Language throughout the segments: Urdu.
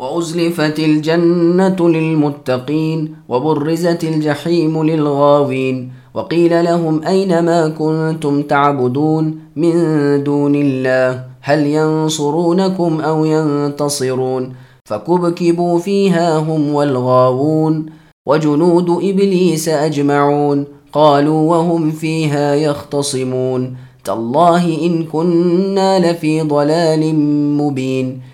وأزلفت الجنة للمتقين وبرزت الجحيم للغاوين وقيل لهم أين ما كنتم تعبدون من دون الله؟ هل ينصرونكم أو ينتصرون؟ فكبكبوا فيها هم والغاوون وجنود إبليس أجمعون قالوا وهم فيها يختصمون تالله إن كنا لفي ضلال مبين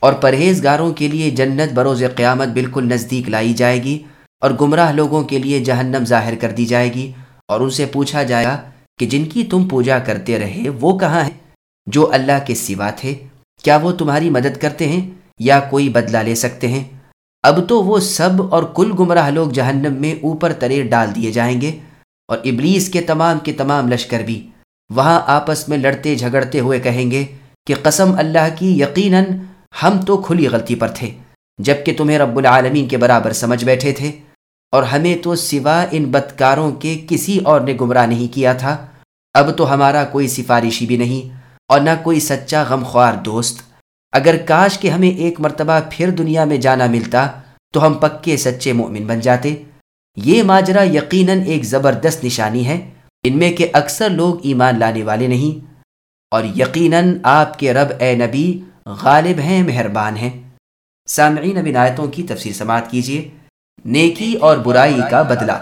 اور پرہیزگاروں کے لیے جنت بروز قیامت بالکل نزدیک لائی جائے گی اور گمراہ لوگوں کے لیے جہنم ظاہر کر دی جائے گی اور ان سے پوچھا جائے گا کہ جن کی تم پوجا کرتے رہے وہ کہاں ہیں جو اللہ کے سوا تھے؟ کیا وہ تمہاری مدد کرتے ہیں یا کوئی بدلہ لے سکتے ہیں؟ اب تو وہ سب اور کل گمراہ لوگ جہنم میں اوپر ترے ڈال دیے جائیں گے اور ابلیس کے تمام کے تمام لشکر بھی وہاں آپس میں لڑتے جھگڑتے ہوئے کہیں گے کہ قسم اللہ کی یقیناً ہم تو کھلی غلطی پر تھے جبکہ تمہیں رب العالمین کے برابر سمجھ بیٹھے تھے، اور ہمیں تو سوا ان بدکاروں کے کسی اور نے گمراہ نہیں کیا تھا۔ اب تو ہمارا کوئی سفارشی بھی نہیں، اور نہ کوئی سچا غمخوار دوست۔ اگر کاش کہ ہمیں ایک مرتبہ پھر دنیا میں جانا ملتا، تو ہم پکے سچے مومن بن جاتے۔ یہ ماجرا یقیناً ایک زبردست نشانی ہے، ان میں کہ اکثر لوگ ایمان لانے والے نہیں۔ اور یقیناً آپ کے رب اے نبی غالب ہیں، مہربان ہیں۔ سامعین اب آیتوں کی تفسیر سماعت کیجیے نیکی اور برائی کا بدلہ۔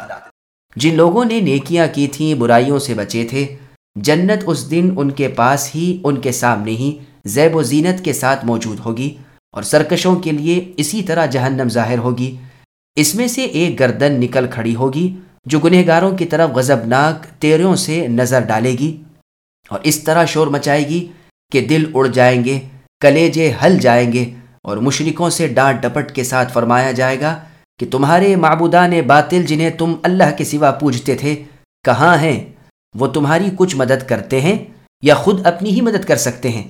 جن لوگوں نے نیکیاں کی تھیں، برائیوں سے بچے تھے۔ جنت اس دن ان کے پاس ہی، ان کے سامنے ہی زیب و زینت کے ساتھ موجود ہوگی اور سرکشوں کے لیے اسی طرح جہنم ظاہر ہوگی۔ اس میں سے ایک گردن نکل کھڑی ہوگی جو گنہگاروں کی طرف غزبناک تیروں سے نظر ڈالے گی اور اس طرح شور مچائے گی کہ دل اڑ جائیں گے۔ کلیجے ہل جائیں گے اور مشرکوں سے ڈانٹ ڈپٹ کے ساتھ فرمایا جائے گا کہ تمہارے معبودان باطل جنہیں تم اللہ کے سوا پوجتے تھے، کہاں ہیں؟ وہ تمہاری کچھ مدد کرتے ہیں یا خود اپنی ہی مدد کر سکتے ہیں؟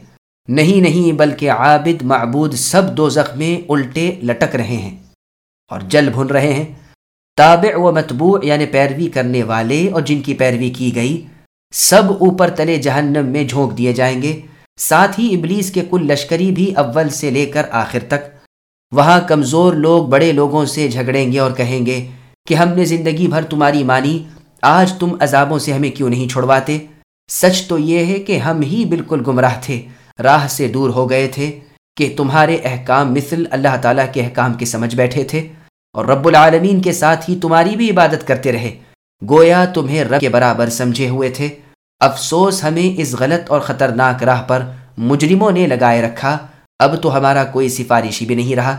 نہیں نہیں، بلکہ عابد معبود سب دو میں الٹے لٹک رہے ہیں اور جل بھن رہے ہیں۔ تابع و متبوع یعنی پیروی کرنے والے اور جن کی پیروی کی گئی، سب اوپر تلے جہنم میں جھونک دیے جائیں گے۔ ساتھ ہی ابلیس کے کل لشکری بھی اول سے لے کر آخر تک۔ وہاں کمزور لوگ بڑے لوگوں سے جھگڑیں گے اور کہیں گے کہ ہم نے زندگی بھر تمہاری مانی، آج تم عذابوں سے ہمیں کیوں نہیں چھوڑواتے سچ تو یہ ہے کہ ہم ہی بالکل گمراہ تھے، راہ سے دور ہو گئے تھے کہ تمہارے احکام مثل اللہ تعالیٰ کے احکام کے سمجھ بیٹھے تھے اور رب العالمین کے ساتھ ہی تمہاری بھی عبادت کرتے رہے۔ گویا تمہیں رب کے برابر سمجھے ہوئے تھے۔ افسوس ہمیں اس غلط اور خطرناک راہ پر مجرموں نے لگائے رکھا۔ اب تو ہمارا کوئی سفارشی بھی نہیں رہا۔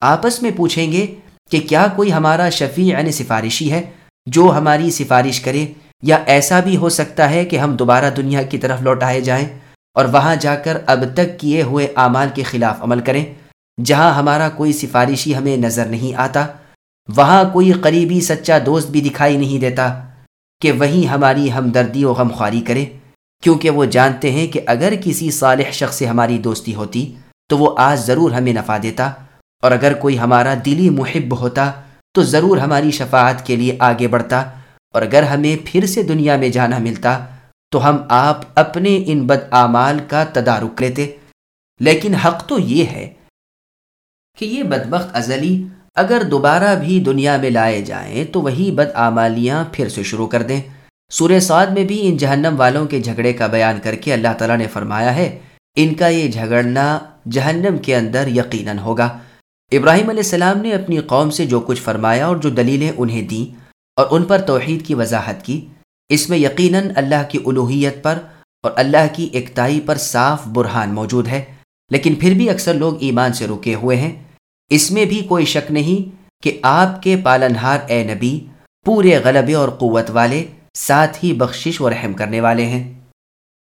آپس میں پوچھیں گے کہ کیا کوئی ہمارا شفیع یعنی سفارشی ہے جو ہماری سفارش کرے، یا ایسا بھی ہو سکتا ہے کہ ہم دوبارہ دنیا کی طرف لوٹائے جائیں اور وہاں جا کر اب تک کیے ہوئے اعمال کے خلاف عمل کریں، جہاں ہمارا کوئی سفارشی ہمیں نظر نہیں آتا۔ وہاں کوئی قریبی سچا دوست بھی دکھائی نہیں دیتا۔ کہ وہیں ہماری ہمدردی و غمخواری کرے، کیونکہ وہ جانتے ہیں کہ اگر کسی صالح شخص سے ہماری دوستی ہوتی، تو وہ آج ضرور ہمیں نفع دیتا، اور اگر کوئی ہمارا دلی محب ہوتا، تو ضرور ہماری شفاعت کے لیے آگے بڑھتا، اور اگر ہمیں پھر سے دنیا میں جانا ملتا، تو ہم آپ اپنے ان بد اعمال کا تدارک لیتے۔ لیکن حق تو یہ ہے کہ یہ بدبخت ازلی اگر دوبارہ بھی دنیا میں لائے جائیں تو وہی بد آمالیاں پھر سے شروع کر دیں۔ سورہ سعد میں بھی ان جہنم والوں کے جھگڑے کا بیان کر کے اللہ تعالیٰ نے فرمایا ہے، ان کا یہ جھگڑنا جہنم کے اندر یقیناً ہوگا۔ ابراہیم علیہ السلام نے اپنی قوم سے جو کچھ فرمایا اور جو دلیلیں انہیں دیں اور ان پر توحید کی وضاحت کی، اس میں یقیناً اللہ کی الوحیت پر اور اللہ کی اکتائی پر صاف برہان موجود ہے۔ لیکن پھر بھی اکثر لوگ ایمان سے رکے ہوئے ہیں۔ اس میں بھی کوئی شک نہیں کہ آپ کے پالنہار اے نبی پورے غلبے اور قوت والے ساتھ ہی بخشش و رحم کرنے والے ہیں۔